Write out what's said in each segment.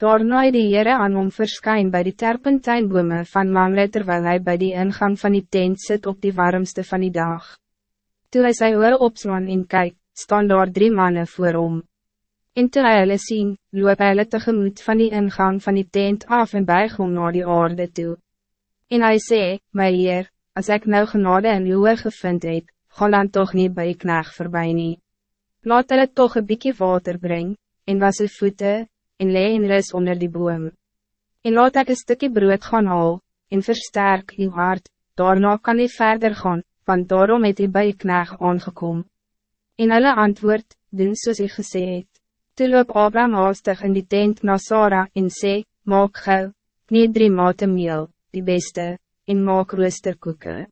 Daarna het die Heere aan hom verskyn by die terpentijnbome van Mamre terwijl hij bij die ingang van die tent zit op die warmste van die dag. Toen hij sy oor opslaan en kyk, staan daar drie mannen voor hom. En toe hy hulle sien, loop hy hulle tegemoet van die ingang van die tent af en buig hom naar die aarde toe. En hij sê, my Heer, als ik nou genade en uwe gevind het, gaan dan toch niet bij je knaag voorbij nie. Laat hulle toch een bykie water brengen, en was uw voeten, en lee in rus onder die boom. En laat ek een stukje brood gaan haal, en versterk uw hart, daarna kan hij verder gaan, want daarom het hy by je knaag aangekom. En hulle antwoord, doen soos hy gesê het. Toe loop Abraham haastig in die tent na Sarah en sê, maak gauw, nie drie mate meel, die beste, en maak roosterkoeken.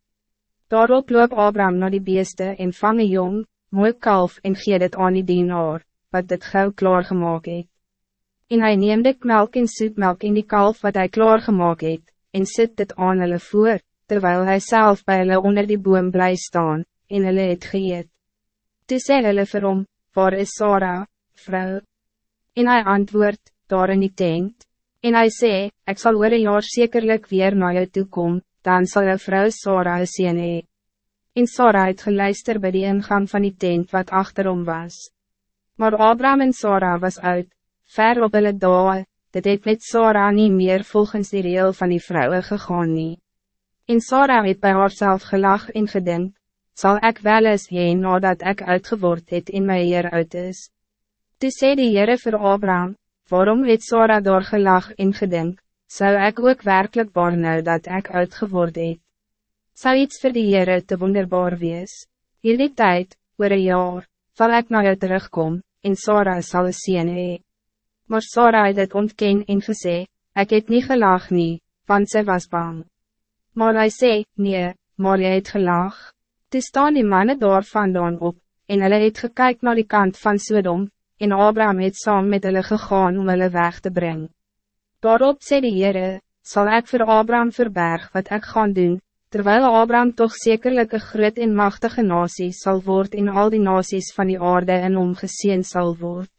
Daarop loop Abraham naar die beeste en vang een jong, mooi kalf en gee dit aan die dienaar, wat dit gauw klaargemaak het. En hij neemt de melk en soepmelk in die kalf wat hij klaargemaak het, en sit dit aan hulle voor, terwijl hij zelf bij hulle onder die boom bly staan, en hulle het geëet. Toe sê hulle vir hom, waar is Sarah, vrou? En hij antwoord, daar in die tent. En hij sê, ik zal oor een jaar zekerlijk weer naar jou toe kom, dan zal jou vrouw Sarah sien hee. En Sarah het geluister bij die ingang van die tent wat achterom was. Maar Abraham en Sarah was uit, ver op hulle dae, dit het met Sarah niet meer volgens die reel van die vrouwen gegaan nie. En Sarah het bij haarzelf gelach en gedink, zal ik wel eens heen nadat ik uitgeword het in my Heer uit is. Toe sê die Heere vir Abraham, waarom het Sarah daar gelach en gedink, zou ik ook werkelijk waar nou dat ik uitgeword het? Zou iets voor die Heere te wonderbaar wees? Hierdie tijd, oor een jaar, zal ik naar jou terugkom, en Sarah sal een sien hee. Maar Sarah het het ontken en gesê, ek het niet gelag nie, want sy was bang. Maar hij sê, nee, maar jy het gelag. Toe staan die mannen daar vandaan op, en hulle het gekyk naar die kant van Sodom, en Abraham het saam met hulle gegaan om hulle weg te brengen. Daarop sê die Heere, zal ik voor Abraham verberg wat ik gaan doen, terwijl Abraham toch zekerlijk een groot en machtige nasie zal worden in al die nasies van die aarde en omgezien zal worden.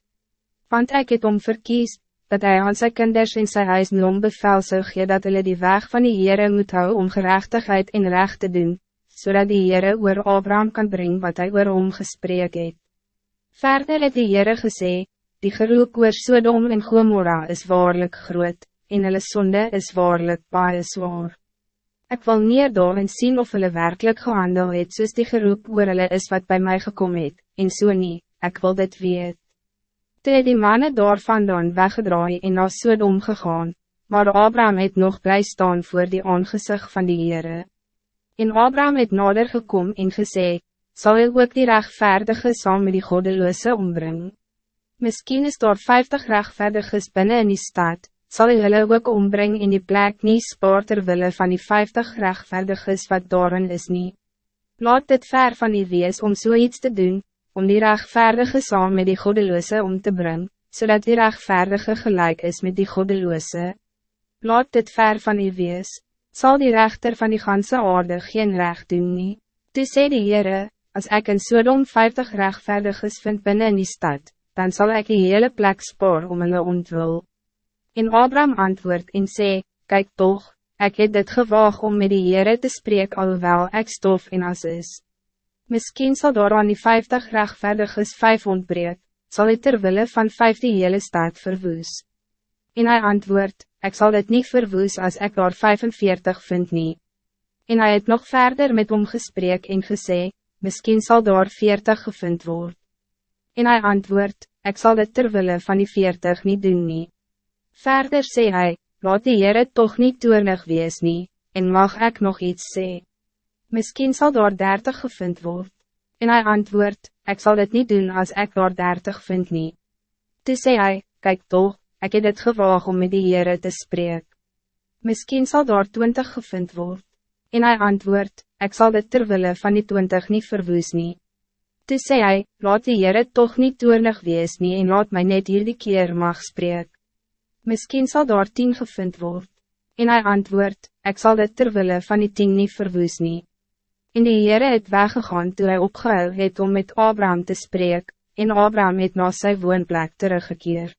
Want ik het om verkies, dat hij aan zijn kinders in zijn huis nom bevel zou gee dat hulle die weg van die Heere moet hou om gerechtigheid en recht te doen, zodat die Heere oor Abraham kan brengen wat hij oor hom gesprek het. Verder het die Heere gesê, die geroep oor Sodom en Gomorra is waarlijk groot, en hulle sonde is waarlijk baie zwaar. Ik wil neerdoor en zien of hulle werkelijk gehandel het soos die geroep oor hulle is wat bij mij gekomen het, en so nie, ek wil dit weet. Toe het die manne daar vandaan weggedraai en na Sodom gegaan, maar Abraham het nog blij staan voor die aangezicht van die Heere. En Abraham het nader gekom en gesê, sal hy ook die rechtvaardige saam met die goddeloze ombrengen. Misschien is daar vijftig rechtvaardiges binnen in die stad, zal hy hulle ook ombring in die plek nie spaar terwille van die vijftig rechtvaardiges wat daarin is nie. Laat dit ver van die wees om zoiets te doen, om die rechtvaardige saam met die goddeloze om te brengen, zodat die rechtvaardige gelijk is met die goddeloze. Laat dit ver van die wees, zal die rechter van die ganse aarde geen recht doen nie. Toe sê die Heere, als ik een Sodom vijftig rechtvaardiges vind binnen in die stad, dan zal ik die hele plek spoor om hulle ontwil. En Abraham antwoord en sê, kijk toch, ik heb dit gewaag om met die Heere te spreken alhoewel ik stof en as is. Misschien zal door aan die vijftig rechtvaardiges vijf ontbreek, zal het terwille van vijf die hele stad verwoes. En hij antwoord, ik zal het niet verwoes als ik door 45 vind niet. En hij het nog verder met hom gesprek en gesê, misschien zal door 40 gevind worden. En hij antwoord, ik zal het terwille van die 40 niet doen nie. Verder sê hy, laat die Heere toch niet toernig wees nie, en mag ik nog iets sê. Misschien zal door 30 gevind worden. En hij antwoord, ik zal het niet doen als ik door 30 vind nie. Toe sê hy, kijk toch, ik heb het gewaag om met die Heere te spreken. Misschien zal door 20 gevind worden. En hij antwoord, ik zal dit terwille van die 20 niet verwoes nie. Toe sê hy, laat die Heere toch niet toernig wees nie en laat my net hierdie keer mag spreek. Misschien zal daar tien gevind word. En hij antwoord, ik zal dit terwille van die tien niet verwoes nie. En die Heere het weggegaan toe hy opgehou het om met Abraham te spreken, en Abraham het na sy woonplek teruggekeerd.